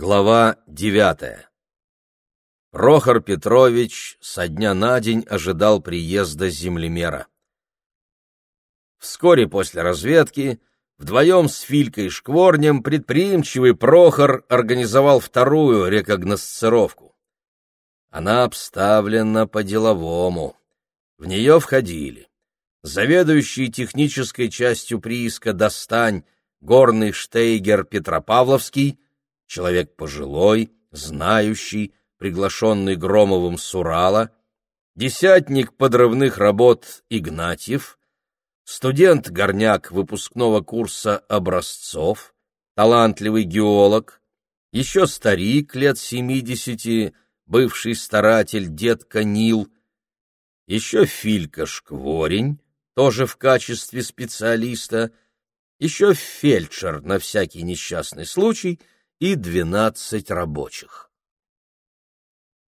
Глава девятая Прохор Петрович со дня на день ожидал приезда землемера. Вскоре после разведки вдвоем с Филькой Шкворнем предприимчивый Прохор организовал вторую рекогносцировку. Она обставлена по-деловому. В нее входили заведующий технической частью прииска «Достань» горный штейгер Петропавловский, человек пожилой, знающий, приглашенный Громовым с Урала, десятник подрывных работ Игнатьев, студент-горняк выпускного курса образцов, талантливый геолог, еще старик лет семидесяти, бывший старатель дед Канил, еще Филька Шкворень, тоже в качестве специалиста, еще фельдшер на всякий несчастный случай — и двенадцать рабочих.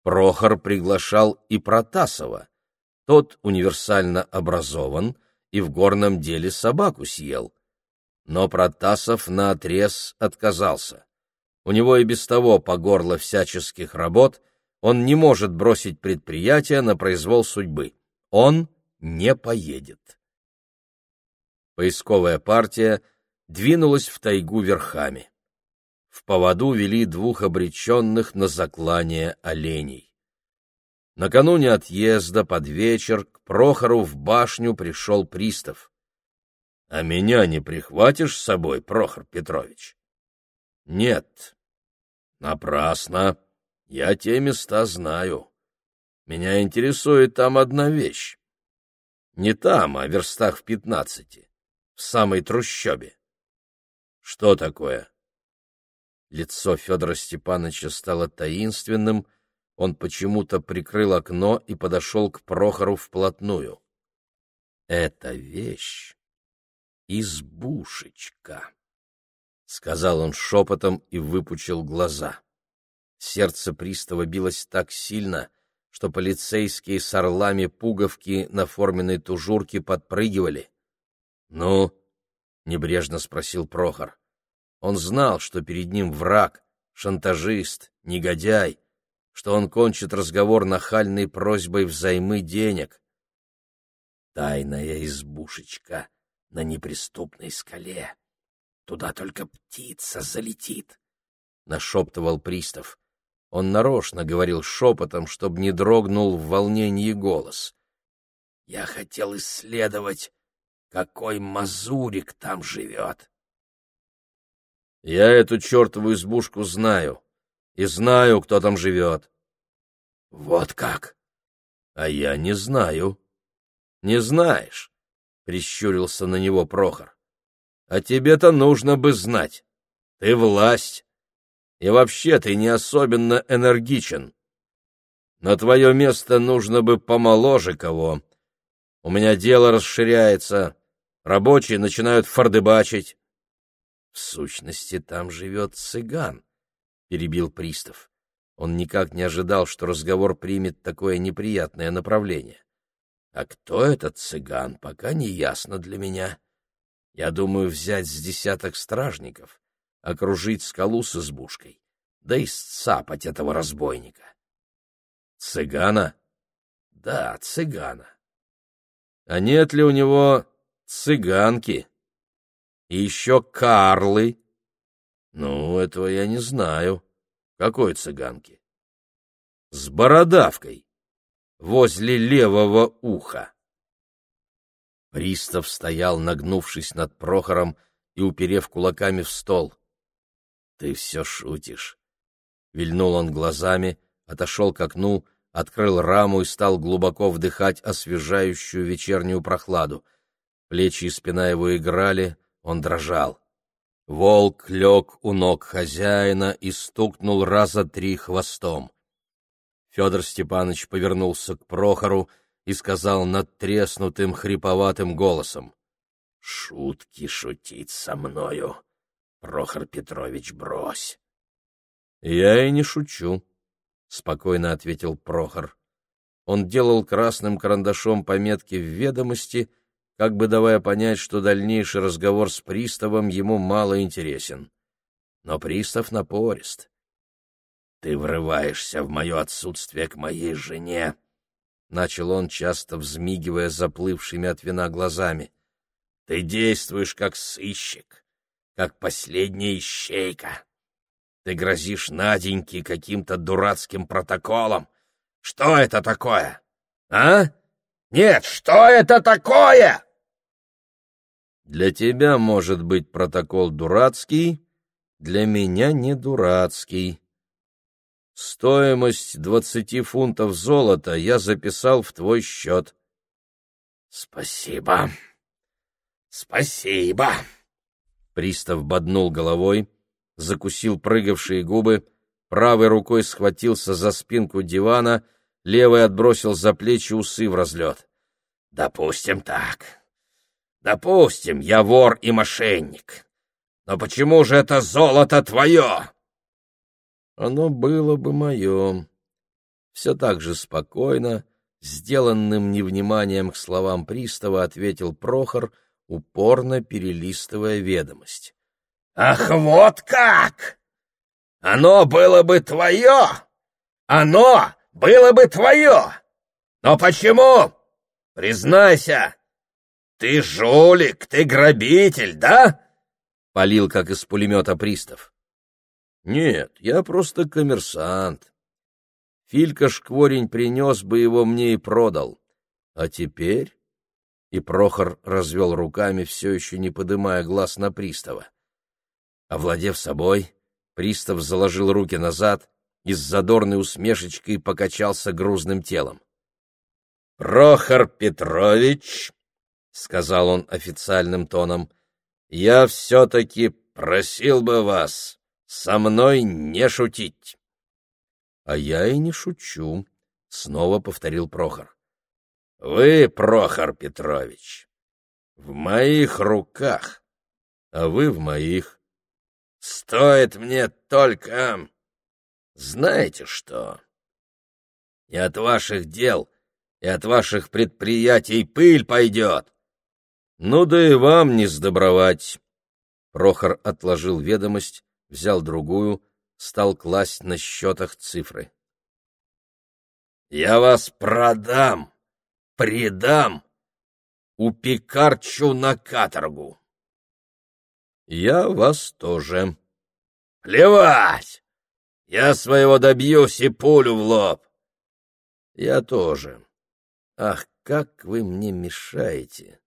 Прохор приглашал и Протасова. Тот универсально образован и в горном деле собаку съел. Но Протасов наотрез отказался. У него и без того по горло всяческих работ, он не может бросить предприятие на произвол судьбы. Он не поедет. Поисковая партия двинулась в тайгу верхами в поводу вели двух обреченных на заклание оленей. Накануне отъезда под вечер к Прохору в башню пришел пристав. — А меня не прихватишь с собой, Прохор Петрович? — Нет. — Напрасно. Я те места знаю. Меня интересует там одна вещь. Не там, а верстах в пятнадцати, в самой трущобе. — Что такое? — Лицо Федора Степановича стало таинственным, он почему-то прикрыл окно и подошел к Прохору вплотную. «Это вещь — избушечка», — сказал он шепотом и выпучил глаза. Сердце пристава билось так сильно, что полицейские с орлами пуговки на форменной тужурке подпрыгивали. «Ну?» — небрежно спросил Прохор. Он знал, что перед ним враг, шантажист, негодяй, что он кончит разговор нахальной просьбой взаймы денег. Тайная избушечка на неприступной скале. Туда только птица залетит, — нашептывал пристав. Он нарочно говорил шепотом, чтобы не дрогнул в волнении голос. Я хотел исследовать, какой мазурик там живет. Я эту чертову избушку знаю. И знаю, кто там живет. — Вот как? — А я не знаю. — Не знаешь, — прищурился на него Прохор. — А тебе-то нужно бы знать. Ты власть. И вообще ты не особенно энергичен. На твое место нужно бы помоложе кого. У меня дело расширяется, рабочие начинают фордыбачить. В сущности, там живет цыган, — перебил пристав. Он никак не ожидал, что разговор примет такое неприятное направление. А кто этот цыган, пока не ясно для меня. Я думаю взять с десяток стражников, окружить скалу с избушкой, да и сцапать этого разбойника. Цыгана? Да, цыгана. А нет ли у него цыганки? И еще Карлы. Ну, этого я не знаю. Какой цыганки? С бородавкой. Возле левого уха. Пристав стоял, нагнувшись над Прохором и уперев кулаками в стол. — Ты все шутишь. Вильнул он глазами, отошел к окну, открыл раму и стал глубоко вдыхать освежающую вечернюю прохладу. Плечи и спина его играли, он дрожал. Волк лег у ног хозяина и стукнул раза три хвостом. Федор Степанович повернулся к Прохору и сказал надтреснутым хриповатым голосом. — Шутки шутить со мною, Прохор Петрович, брось. — Я и не шучу, — спокойно ответил Прохор. Он делал красным карандашом пометки в ведомости — как бы давая понять, что дальнейший разговор с приставом ему мало интересен. Но пристав напорист. Ты врываешься в мое отсутствие к моей жене, — начал он, часто взмигивая заплывшими от вина глазами. — Ты действуешь как сыщик, как последняя ищейка. Ты грозишь Наденьке каким-то дурацким протоколом. Что это такое? А? Нет, что это такое? Для тебя может быть протокол дурацкий, для меня не дурацкий. Стоимость двадцати фунтов золота я записал в твой счет. Спасибо. Спасибо. Пристав боднул головой, закусил прыгавшие губы, правой рукой схватился за спинку дивана, левой отбросил за плечи усы в разлет. «Допустим так. Допустим, я вор и мошенник. Но почему же это золото твое?» «Оно было бы мое». Все так же спокойно, сделанным невниманием к словам пристава, ответил Прохор, упорно перелистывая ведомость. Ах, вот как! Оно было бы твое! Оно было бы твое! Но почему? Признайся, ты жулик, ты грабитель, да? Полил, как из пулемета пристав. Нет, я просто коммерсант. Филька Шкворень принес бы его мне и продал. А теперь... И Прохор развел руками, все еще не подымая глаз на пристава. Овладев собой, пристав заложил руки назад и с задорной усмешечкой покачался грузным телом. — Прохор Петрович, — сказал он официальным тоном, — я все-таки просил бы вас со мной не шутить. — А я и не шучу, — снова повторил Прохор. — Вы, Прохор Петрович, в моих руках, а вы в моих. Стоит мне только... Знаете что? И от ваших дел, и от ваших предприятий пыль пойдет. Ну да и вам не сдобровать. Прохор отложил ведомость, взял другую, стал класть на счетах цифры. Я вас продам, предам, упекарчу на каторгу. Я вас тоже. Плевать! Я своего добьюсь и пулю в лоб. Я тоже. Ах, как вы мне мешаете!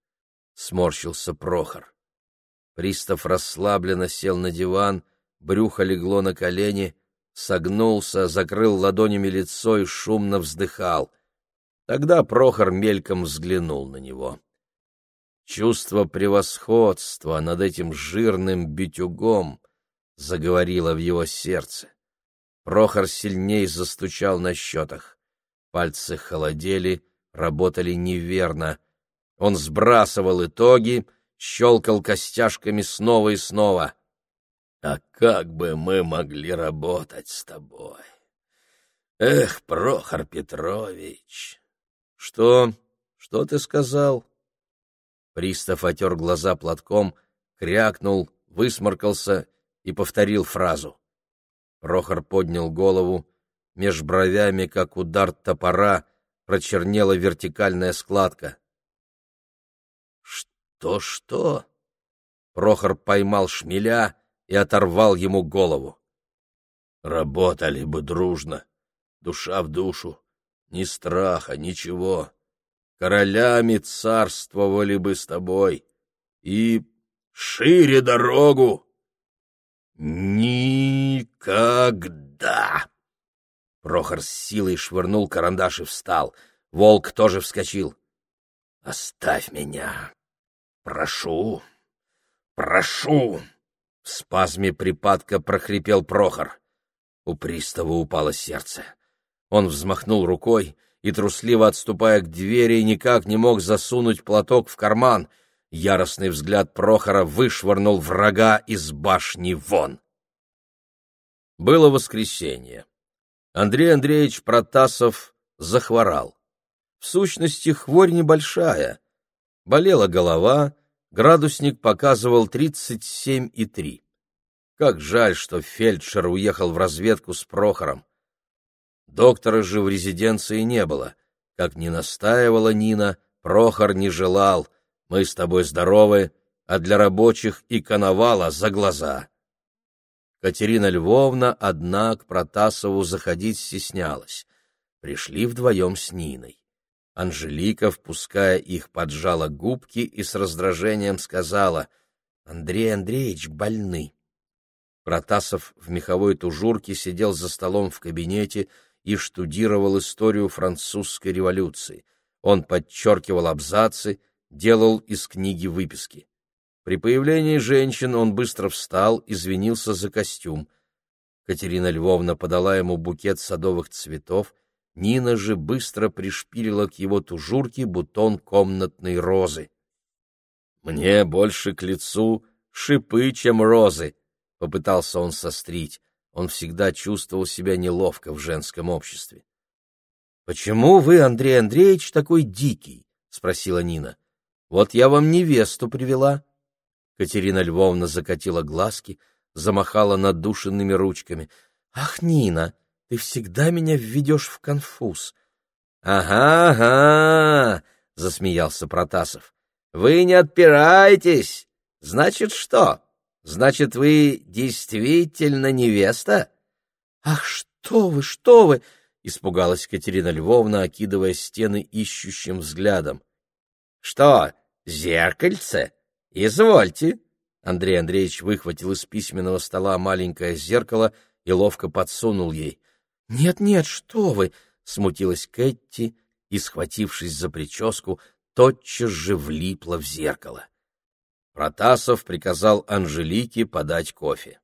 Сморщился Прохор. Пристав расслабленно сел на диван, брюхо легло на колени, согнулся, закрыл ладонями лицо и шумно вздыхал. Тогда Прохор мельком взглянул на него. Чувство превосходства над этим жирным битюгом заговорило в его сердце. Прохор сильней застучал на счетах. Пальцы холодели, работали неверно. Он сбрасывал итоги, щелкал костяшками снова и снова. «А как бы мы могли работать с тобой? Эх, Прохор Петрович!» «Что? Что ты сказал?» Пристав отер глаза платком, крякнул, высморкался и повторил фразу. Прохор поднял голову, меж бровями, как удар топора, прочернела вертикальная складка. «Что-что?» Прохор поймал шмеля и оторвал ему голову. «Работали бы дружно, душа в душу, ни страха, ничего королями царствовали бы с тобой. И шире дорогу! Никогда! Прохор с силой швырнул карандаш и встал. Волк тоже вскочил. «Оставь меня! Прошу! Прошу!» В спазме припадка прохрипел Прохор. У пристава упало сердце. Он взмахнул рукой, и, трусливо отступая к двери, никак не мог засунуть платок в карман. Яростный взгляд Прохора вышвырнул врага из башни вон. Было воскресенье. Андрей Андреевич Протасов захворал. В сущности, хворь небольшая. Болела голова, градусник показывал 37,3. Как жаль, что фельдшер уехал в разведку с Прохором. Доктора же в резиденции не было. Как ни настаивала Нина, Прохор не желал. Мы с тобой здоровы, а для рабочих и коновала за глаза. Катерина Львовна, одна к Протасову заходить стеснялась. Пришли вдвоем с Ниной. Анжелика, впуская их, поджала губки и с раздражением сказала «Андрей Андреевич больны». Протасов в меховой тужурке сидел за столом в кабинете и штудировал историю французской революции. Он подчеркивал абзацы, делал из книги выписки. При появлении женщин он быстро встал, извинился за костюм. Катерина Львовна подала ему букет садовых цветов, Нина же быстро пришпилила к его тужурке бутон комнатной розы. «Мне больше к лицу шипы, чем розы», — попытался он сострить. Он всегда чувствовал себя неловко в женском обществе. «Почему вы, Андрей Андреевич, такой дикий?» — спросила Нина. «Вот я вам невесту привела». Катерина Львовна закатила глазки, замахала надушенными ручками. «Ах, Нина, ты всегда меня введешь в конфуз». «Ага, ага!» — засмеялся Протасов. «Вы не отпирайтесь! Значит, что? Значит, вы действительно невеста?» «Ах, что вы, что вы!» — испугалась Катерина Львовна, окидывая стены ищущим взглядом. — Что, зеркальце? Извольте. Андрей Андреевич выхватил из письменного стола маленькое зеркало и ловко подсунул ей. «Нет, нет, что вы!» — смутилась Кэтти и, схватившись за прическу, тотчас же влипла в зеркало. Протасов приказал Анжелике подать кофе.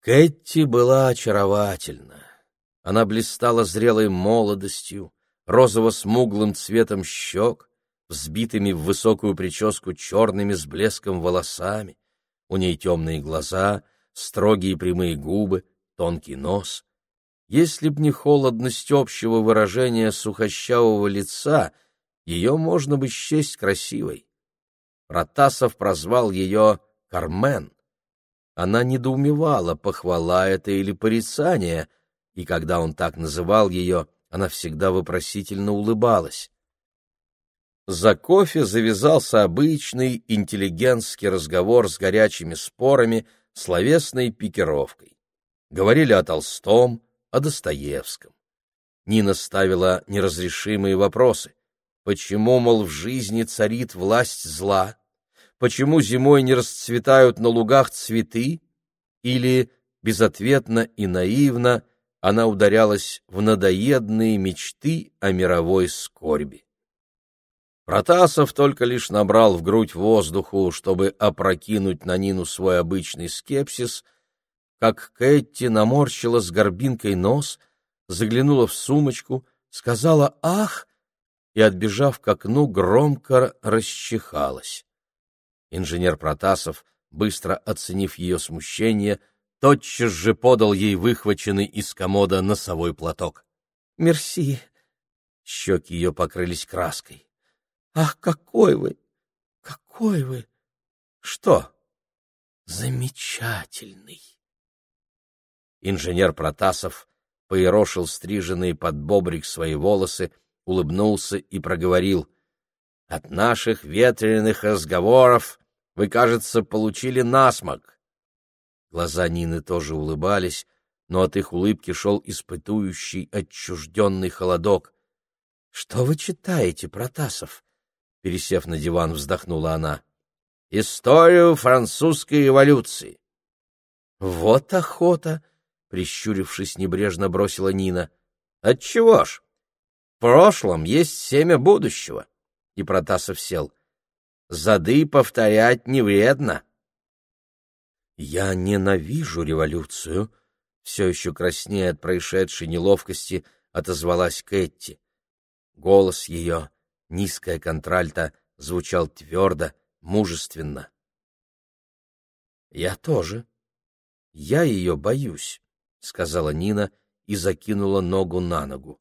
Кэтти была очаровательна. Она блистала зрелой молодостью, розово-смуглым цветом щек, взбитыми в высокую прическу черными с блеском волосами. У ней темные глаза, строгие прямые губы, тонкий нос. Если б не холодность общего выражения сухощавого лица, ее можно бы счесть красивой. Протасов прозвал ее Кармен. Она недоумевала, похвала это или порицание, и когда он так называл ее, она всегда вопросительно улыбалась. За кофе завязался обычный интеллигентский разговор с горячими спорами, словесной пикировкой. Говорили о Толстом, о Достоевском. Нина ставила неразрешимые вопросы. Почему, мол, в жизни царит власть зла? Почему зимой не расцветают на лугах цветы? Или безответно и наивно — она ударялась в надоедные мечты о мировой скорби. Протасов только лишь набрал в грудь воздуху, чтобы опрокинуть на Нину свой обычный скепсис, как Кэти наморщила с горбинкой нос, заглянула в сумочку, сказала «Ах!» и, отбежав к окну, громко расчихалась. Инженер Протасов, быстро оценив ее смущение, тотчас же подал ей выхваченный из комода носовой платок. «Мерси!» Щеки ее покрылись краской. «Ах, какой вы! Какой вы! Что? Замечательный!» Инженер Протасов поерошил стриженные под бобрик свои волосы, улыбнулся и проговорил. «От наших ветреных разговоров вы, кажется, получили насмок. Глаза Нины тоже улыбались, но от их улыбки шел испытующий, отчужденный холодок. — Что вы читаете, Протасов? — пересев на диван, вздохнула она. — Историю французской революции. — Вот охота! — прищурившись, небрежно бросила Нина. — Отчего ж? В прошлом есть семя будущего. И Протасов сел. — Зады повторять не вредно. — «Я ненавижу революцию», — все еще краснея от происшедшей неловкости, отозвалась Кэтти. Голос ее, низкая контральта, звучал твердо, мужественно. «Я тоже. Я ее боюсь», — сказала Нина и закинула ногу на ногу.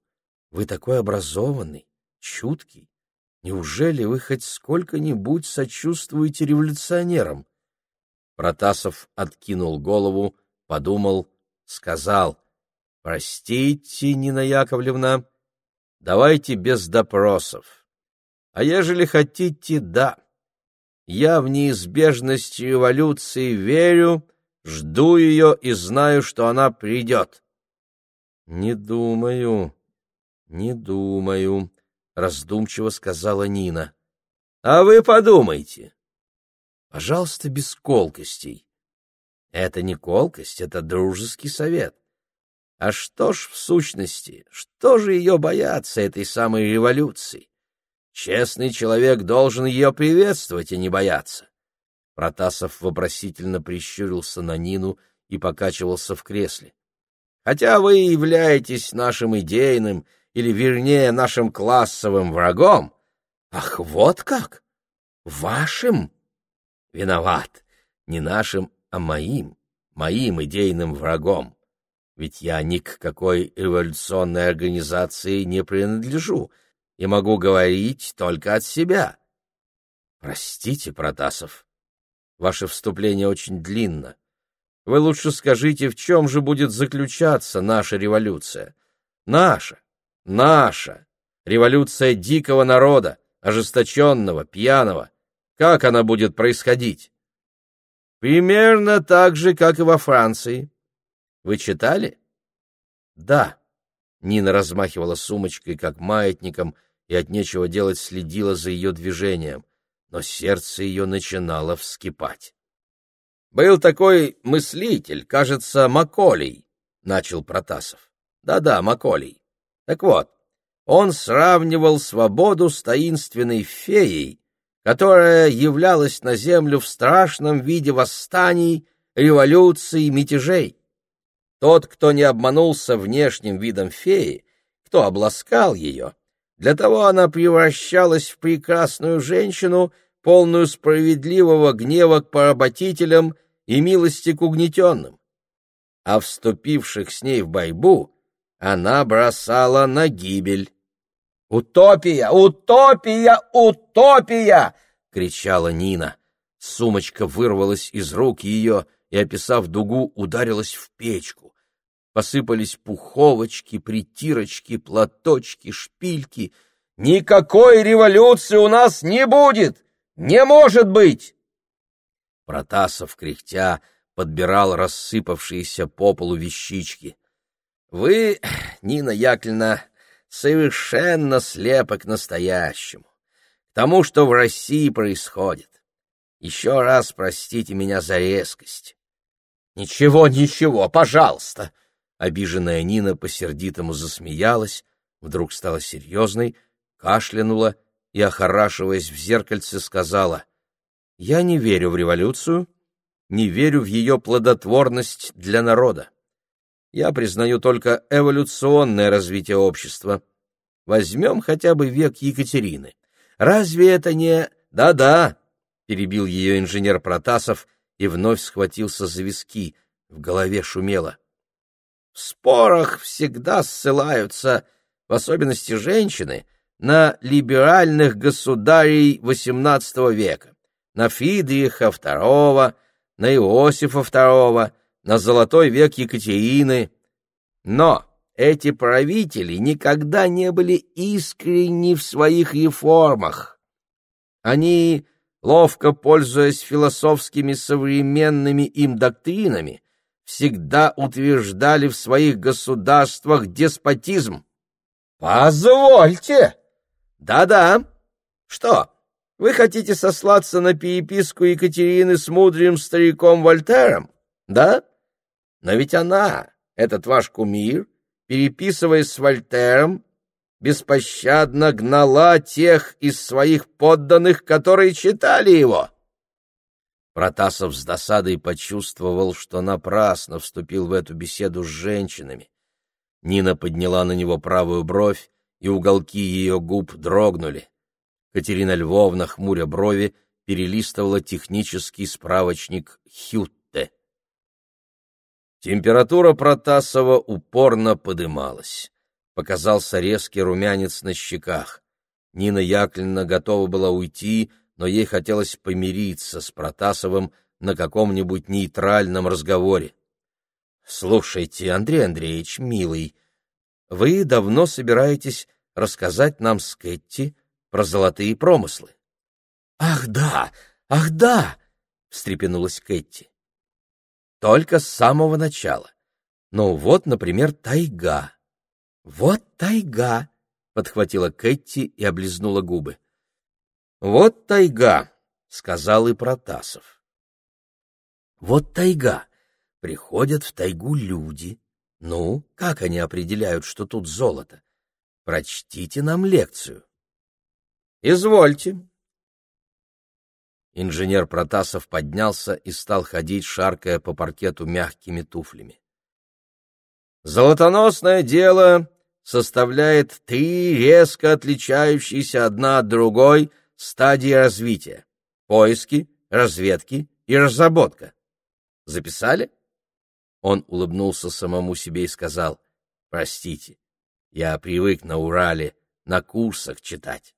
«Вы такой образованный, чуткий. Неужели вы хоть сколько-нибудь сочувствуете революционерам?» Протасов откинул голову, подумал, сказал. Простите, Нина Яковлевна, давайте без допросов. А ежели хотите, да. Я в неизбежность революции верю, жду ее и знаю, что она придет. Не думаю, не думаю, раздумчиво сказала Нина. А вы подумайте. Пожалуйста, без колкостей. Это не колкость, это дружеский совет. А что ж в сущности, что же ее бояться, этой самой революции? Честный человек должен ее приветствовать и не бояться. Протасов вопросительно прищурился на Нину и покачивался в кресле. Хотя вы являетесь нашим идейным, или, вернее, нашим классовым врагом. Ах, вот как! Вашим? Виноват. Не нашим, а моим, моим идейным врагом ведь я ни к какой революционной организации не принадлежу и могу говорить только от себя. Простите, Протасов, ваше вступление очень длинно. Вы лучше скажите, в чем же будет заключаться наша революция? Наша, наша, революция дикого народа, ожесточенного, пьяного. Как она будет происходить? Примерно так же, как и во Франции. Вы читали? Да. Нина размахивала сумочкой, как маятником, и от нечего делать следила за ее движением, но сердце ее начинало вскипать. Был такой мыслитель, кажется, Маколей, начал Протасов. Да-да, Маколей. Так вот, он сравнивал свободу с таинственной феей, которая являлась на землю в страшном виде восстаний, революций, мятежей. Тот, кто не обманулся внешним видом феи, кто обласкал ее, для того она превращалась в прекрасную женщину, полную справедливого гнева к поработителям и милости к угнетенным. А вступивших с ней в борьбу она бросала на гибель. «Утопия! Утопия! Утопия!» — кричала Нина. Сумочка вырвалась из рук ее и, описав дугу, ударилась в печку посыпались пуховочки, притирочки, платочки, шпильки. «Никакой революции у нас не будет! Не может быть!» Протасов, кряхтя, подбирал рассыпавшиеся по полу вещички. «Вы, Нина Яковлевна, совершенно слепы к настоящему, к тому, что в России происходит. Еще раз простите меня за резкость». «Ничего, ничего, пожалуйста!» Обиженная Нина по-сердитому засмеялась, вдруг стала серьезной, кашлянула и, охорашиваясь в зеркальце, сказала, «Я не верю в революцию, не верю в ее плодотворность для народа. Я признаю только эволюционное развитие общества. Возьмем хотя бы век Екатерины. Разве это не... Да-да, перебил ее инженер Протасов и вновь схватился за виски, в голове шумело. Спорах всегда ссылаются, в особенности женщины, на либеральных государей XVIII века, на Фридриха II, на Иосифа II, на золотой век Екатерины. Но эти правители никогда не были искренни в своих реформах. Они, ловко пользуясь философскими современными им доктринами, всегда утверждали в своих государствах деспотизм. Позвольте. Да-да. Что? Вы хотите сослаться на переписку Екатерины с мудрым стариком Вольтером? Да? Но ведь она, этот ваш кумир, переписываясь с Вольтером, беспощадно гнала тех из своих подданных, которые читали его. Протасов с досадой почувствовал, что напрасно вступил в эту беседу с женщинами. Нина подняла на него правую бровь, и уголки ее губ дрогнули. Катерина Львовна, хмуря брови, перелистывала технический справочник Хютте. Температура Протасова упорно подымалась. Показался резкий румянец на щеках. Нина Яковлевна готова была уйти, но ей хотелось помириться с Протасовым на каком-нибудь нейтральном разговоре. Слушайте, Андрей Андреевич, милый, вы давно собираетесь рассказать нам с Кэтти про золотые промыслы. — Ах да, ах да! — встрепенулась Кэтти. — Только с самого начала. Ну вот, например, тайга. — Вот тайга! — подхватила Кэтти и облизнула губы. — Вот тайга! — сказал и Протасов. — Вот тайга! Приходят в тайгу люди. Ну, как они определяют, что тут золото? Прочтите нам лекцию. Извольте. Инженер Протасов поднялся и стал ходить, шаркая по паркету мягкими туфлями. Золотоносное дело составляет три резко отличающиеся одна от другой стадии развития — поиски, разведки и разработка. Записали? Он улыбнулся самому себе и сказал, «Простите, я привык на Урале на курсах читать».